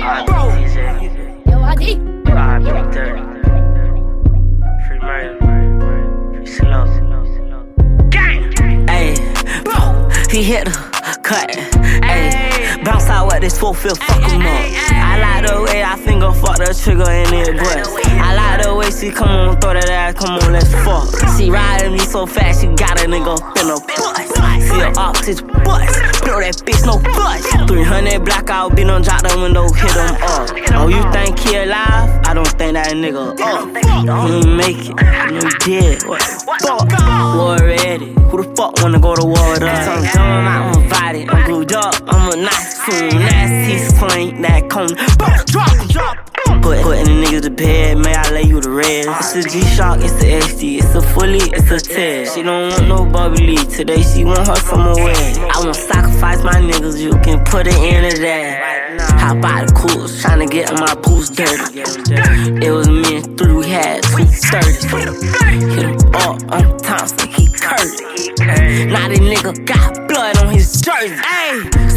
Yo, ID. Free murder. Free slow. Gang. Ayy. He hit her. Cut. Ayy. Bounce out with this full feel. Fuck him up. I like the way I finger fuck the trigger and it bust. I like she come on, throw that ass, come on, let's fuck. She riding me so fast, she got a nigga in a bus. See her oxygen bust, blow that bitch, no bust. 300 blackout, be on drop the window, hit him up. Oh, you think he alive? I don't think that nigga up. Ain't make it, he dead. What fuck? War ready. Who the fuck wanna go to war with us? I'm dumb, I'm invited. I'm glued up, I'm a nice coon. Nasty slang that cone. Drop, drop. Put, putting the niggas to bed, may I lay you the red. It's a G-Shock, it's a XD, it's a fully, it's a test. She don't want no bubbly, today she want her summer wet. I won't sacrifice my niggas, you can put it into that. Hop out the cools, tryna get my boots dirty. It was me and three, we had two thirty. Hit him up on Thompson, he curvy. Now this nigga got blood on his jersey. Ayy,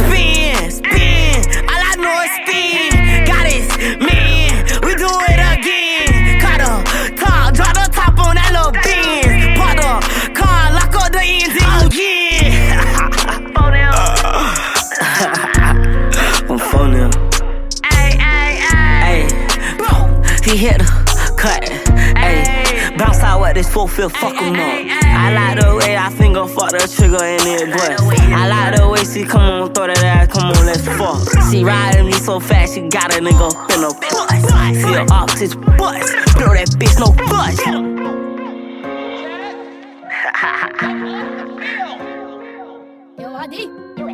he hit her, cut. Ay, bounce out with this full feel, fuck him up. I like the way I finger fuck the trigger in it bust. I like the way she come on, throw that ass, come on, let's fuck. She riding me so fast, she got a nigga in a bus. See her oxygen bust, blow that bitch, no bust. Yo, Adi, do it.